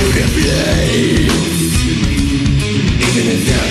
Enough to hold my life?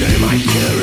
Turn my killer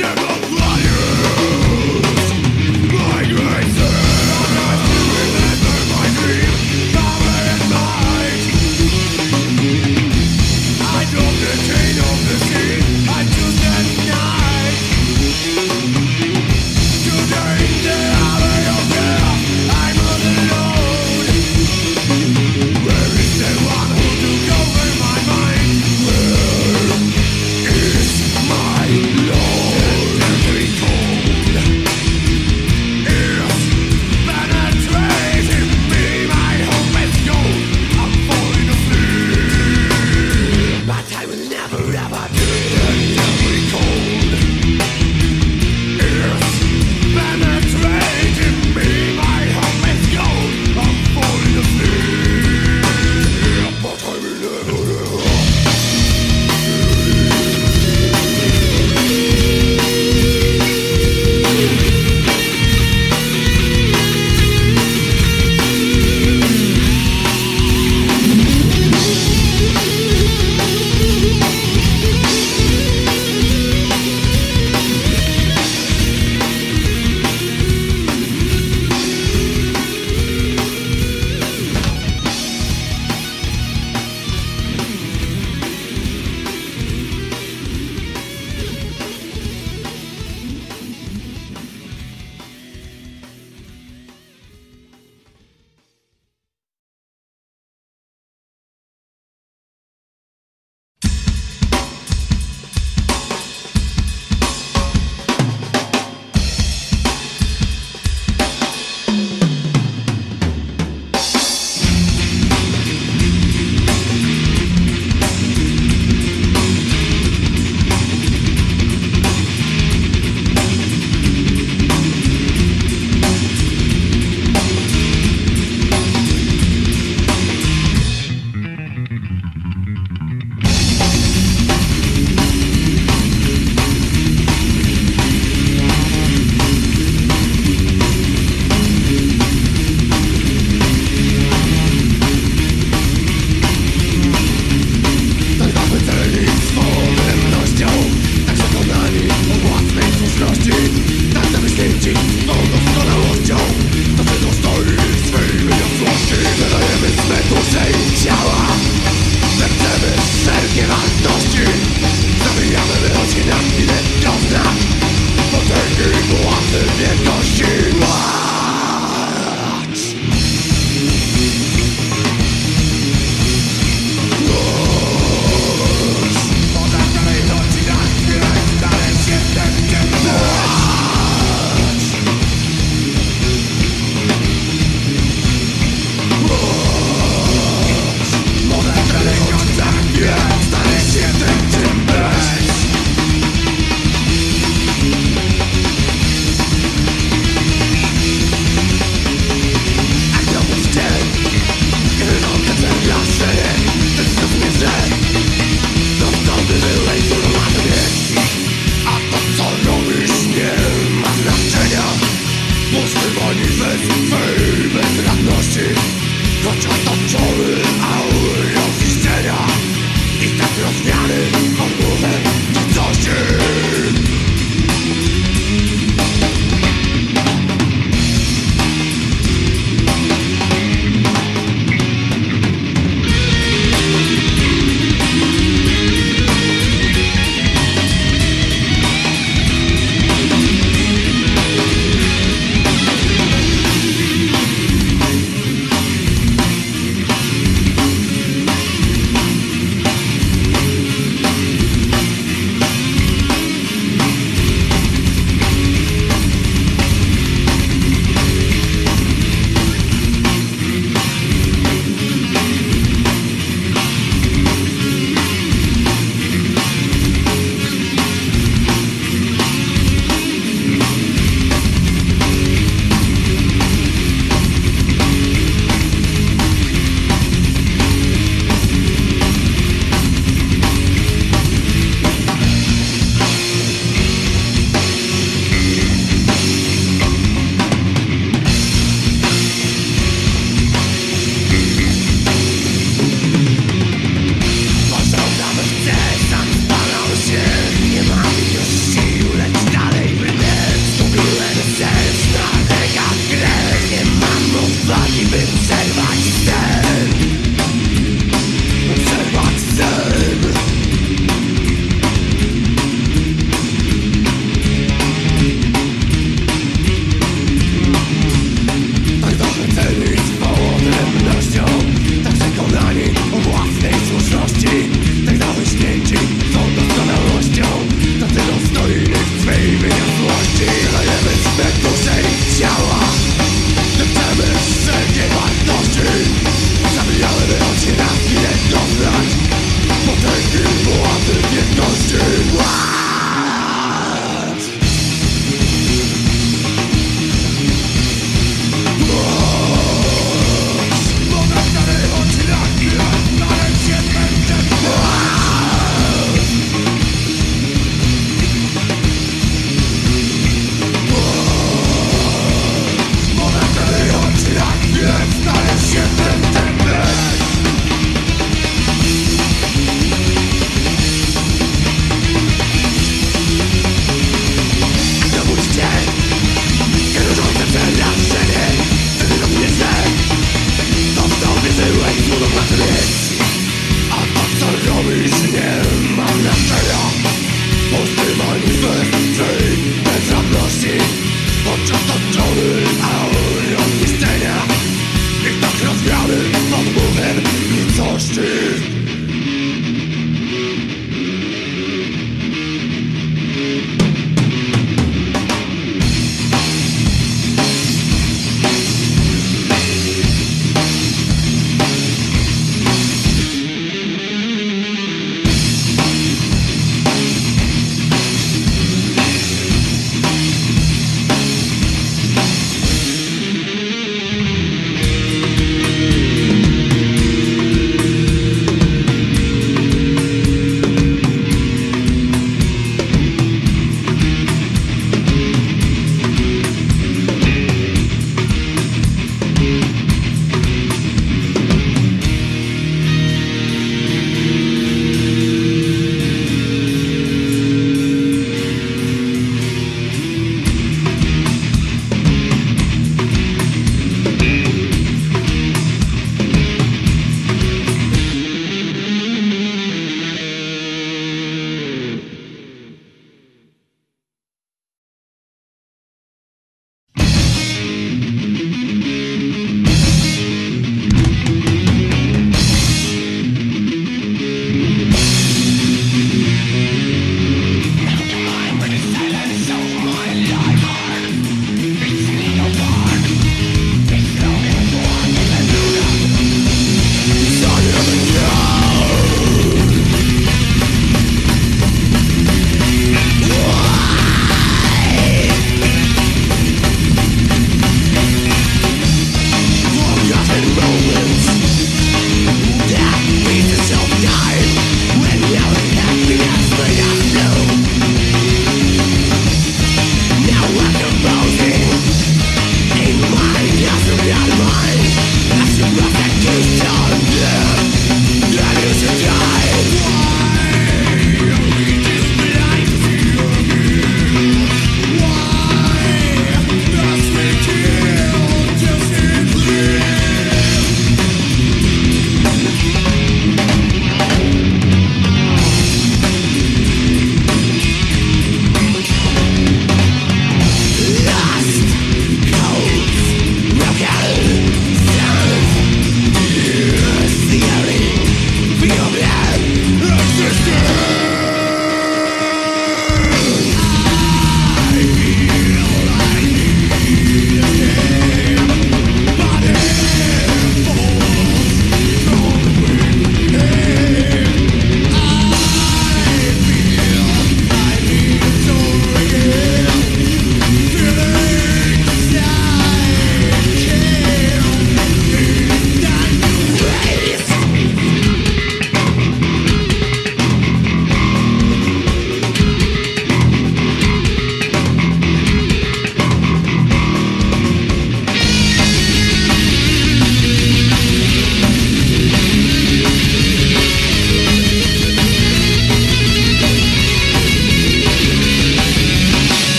Murder!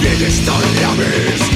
¿Quién está en la?